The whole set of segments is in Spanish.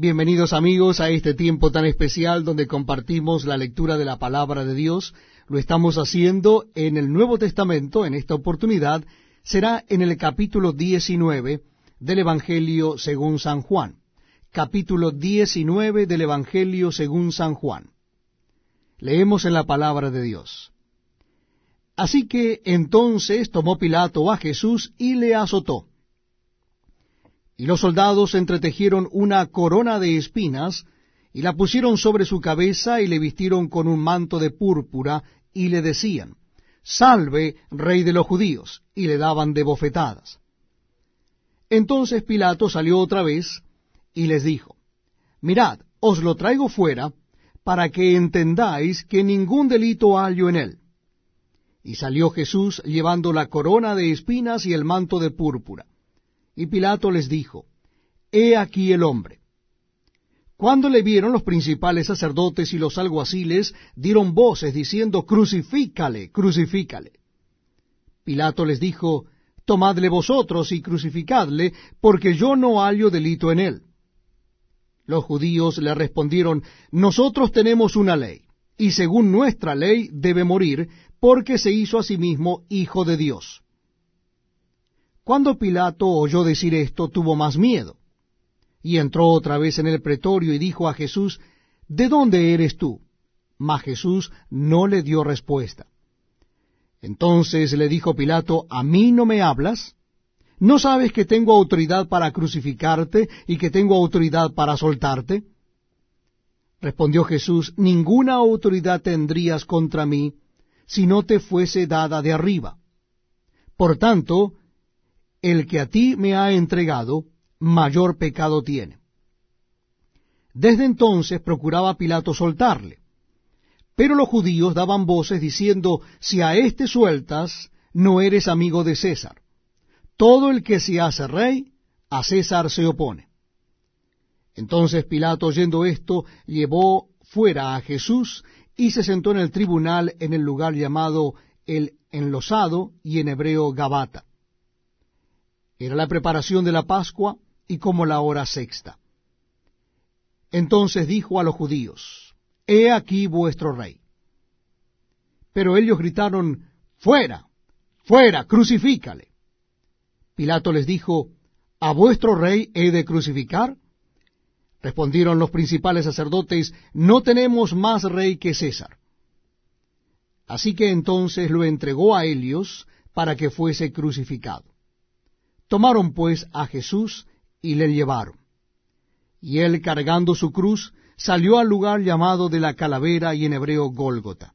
Bienvenidos amigos a este tiempo tan especial donde compartimos la lectura de la palabra de Dios. Lo estamos haciendo en el Nuevo Testamento. En esta oportunidad será en el capítulo 19 del Evangelio según San Juan. Capítulo 19 del Evangelio según San Juan. Leemos en la palabra de Dios. Así que entonces tomó Pilato a Jesús y le azotó y los soldados entretejieron una corona de espinas, y la pusieron sobre su cabeza, y le vistieron con un manto de púrpura, y le decían, Salve, rey de los judíos, y le daban de bofetadas. Entonces Pilato salió otra vez, y les dijo, Mirad, os lo traigo fuera, para que entendáis que ningún delito hallo en él. Y salió Jesús llevando la corona de espinas y el manto de púrpura. Y Pilato les dijo, He aquí el hombre. Cuando le vieron los principales sacerdotes y los alguaciles, dieron voces diciendo, Crucifícale, crucifícale. Pilato les dijo, Tomadle vosotros y crucificadle, porque yo no hallo delito en él. Los judíos le respondieron, Nosotros tenemos una ley, y según nuestra ley debe morir, porque se hizo a sí mismo hijo de Dios. Cuando Pilato oyó decir esto, tuvo más miedo, y entró otra vez en el pretorio y dijo a Jesús, ¿De dónde eres tú? Mas Jesús no le dio respuesta. Entonces le dijo Pilato, ¿A mí no me hablas? ¿No sabes que tengo autoridad para crucificarte y que tengo autoridad para soltarte? Respondió Jesús, Ninguna autoridad tendrías contra mí si no te fuese dada de arriba. Por tanto, el que a ti me ha entregado, mayor pecado tiene. Desde entonces procuraba Pilato soltarle. Pero los judíos daban voces diciendo, si a éste sueltas, no eres amigo de César. Todo el que se hace rey, a César se opone. Entonces Pilato, oyendo esto, llevó fuera a Jesús y se sentó en el tribunal en el lugar llamado el enlosado y en hebreo Gabata. Era la preparación de la Pascua y como la hora sexta. Entonces dijo a los judíos, He aquí vuestro rey. Pero ellos gritaron, Fuera, fuera, crucifícale. Pilato les dijo, ¿A vuestro rey he de crucificar? Respondieron los principales sacerdotes, No tenemos más rey que César. Así que entonces lo entregó a Helios para que fuese crucificado. Tomaron pues a Jesús y le llevaron. Y él, cargando su cruz, salió al lugar llamado de la calavera y en hebreo Gólgota.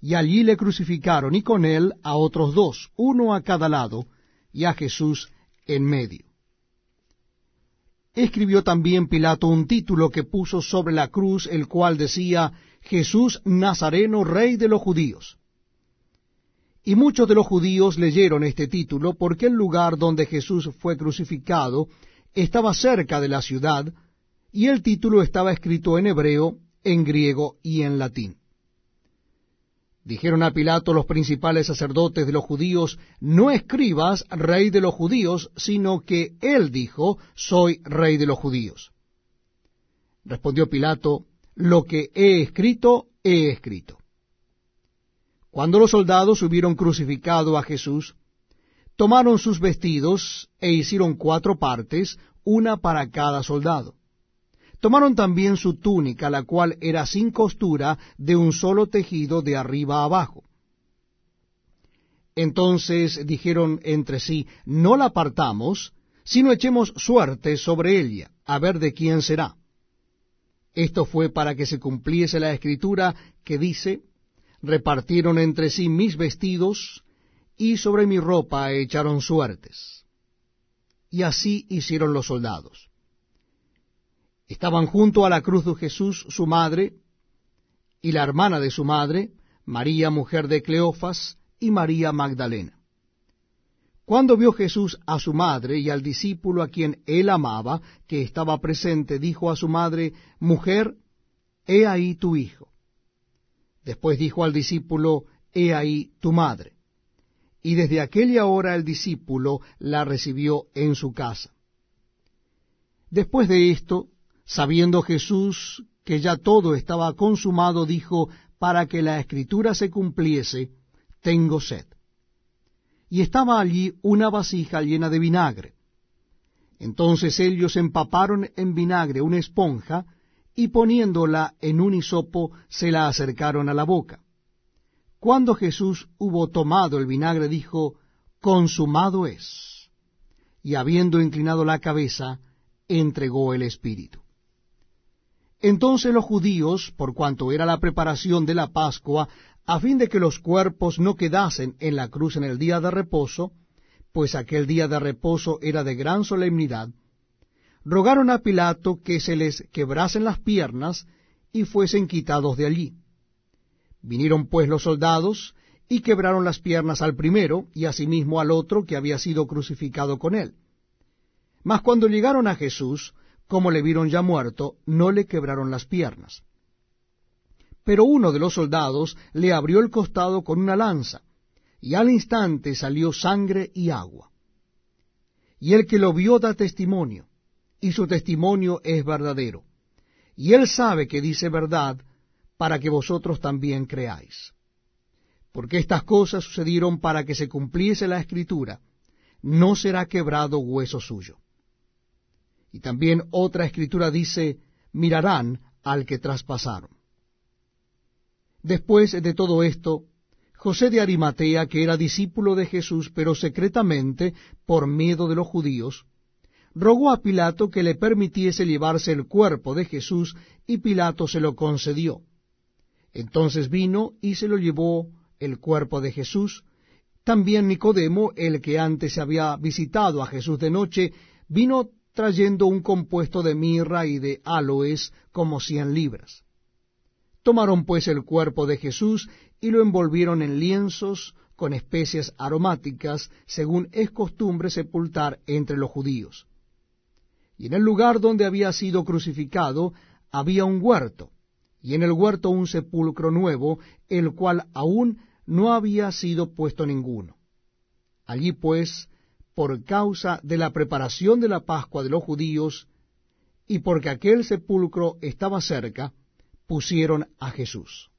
Y allí le crucificaron y con él a otros dos, uno a cada lado, y a Jesús en medio. Escribió también Pilato un título que puso sobre la cruz, el cual decía, Jesús Nazareno, Rey de los Judíos. Y muchos de los judíos leyeron este título porque el lugar donde Jesús fue crucificado estaba cerca de la ciudad, y el título estaba escrito en hebreo, en griego y en latín. Dijeron a Pilato los principales sacerdotes de los judíos, no escribas rey de los judíos, sino que él dijo, soy rey de los judíos. Respondió Pilato, lo que he escrito, he escrito. Cuando los soldados hubieron crucificado a Jesús, tomaron sus vestidos e hicieron cuatro partes, una para cada soldado. Tomaron también su túnica, la cual era sin costura, de un solo tejido de arriba abajo. Entonces dijeron entre sí, no la partamos, sino echemos suerte sobre ella, a ver de quién será. Esto fue para que se cumpliese la escritura que dice, repartieron entre sí mis vestidos, y sobre mi ropa echaron suertes. Y así hicieron los soldados. Estaban junto a la cruz de Jesús su madre, y la hermana de su madre, María mujer de Cleofas, y María Magdalena. Cuando vio Jesús a su madre y al discípulo a quien él amaba, que estaba presente, dijo a su madre, Mujer, he ahí tu hijo. Después dijo al discípulo, He ahí tu madre. Y desde aquella hora el discípulo la recibió en su casa. Después de esto, Sabiendo Jesús que ya todo estaba consumado, dijo, para que la escritura se cumpliese, tengo sed. Y estaba allí una vasija llena de vinagre. Entonces ellos empaparon en vinagre una esponja, y poniéndola en un hisopo se la acercaron a la boca. Cuando Jesús hubo tomado el vinagre, dijo, Consumado es. Y habiendo inclinado la cabeza, entregó el Espíritu. Entonces los judíos, por cuanto era la preparación de la Pascua, a fin de que los cuerpos no quedasen en la cruz en el día de reposo, pues aquel día de reposo era de gran solemnidad, rogaron a Pilato que se les quebrasen las piernas y fuesen quitados de allí. Vinieron pues los soldados y quebraron las piernas al primero y asimismo al otro que había sido crucificado con él. Mas cuando llegaron a Jesús, como le vieron ya muerto, no le quebraron las piernas. Pero uno de los soldados le abrió el costado con una lanza, y al instante salió sangre y agua. Y el que lo vio da testimonio, y su testimonio es verdadero. Y él sabe que dice verdad, para que vosotros también creáis. Porque estas cosas sucedieron para que se cumpliese la escritura, no será quebrado hueso suyo. Y también otra escritura dice, mirarán al que traspasaron. Después de todo esto, José de Arimatea, que era discípulo de Jesús, pero secretamente, por miedo de los judíos, rogó a Pilato que le permitiese llevarse el cuerpo de Jesús, y Pilato se lo concedió. Entonces vino y se lo llevó el cuerpo de Jesús. También Nicodemo, el que antes había visitado a Jesús de noche, vino trayendo un compuesto de mirra y de aloes como cien libras. Tomaron pues el cuerpo de Jesús y lo envolvieron en lienzos con especias aromáticas, según es costumbre sepultar entre los judíos. Y en el lugar donde había sido crucificado había un huerto, y en el huerto un sepulcro nuevo, el cual aún no había sido puesto ninguno. Allí pues por causa de la preparación de la Pascua de los judíos, y porque aquel sepulcro estaba cerca, pusieron a Jesús.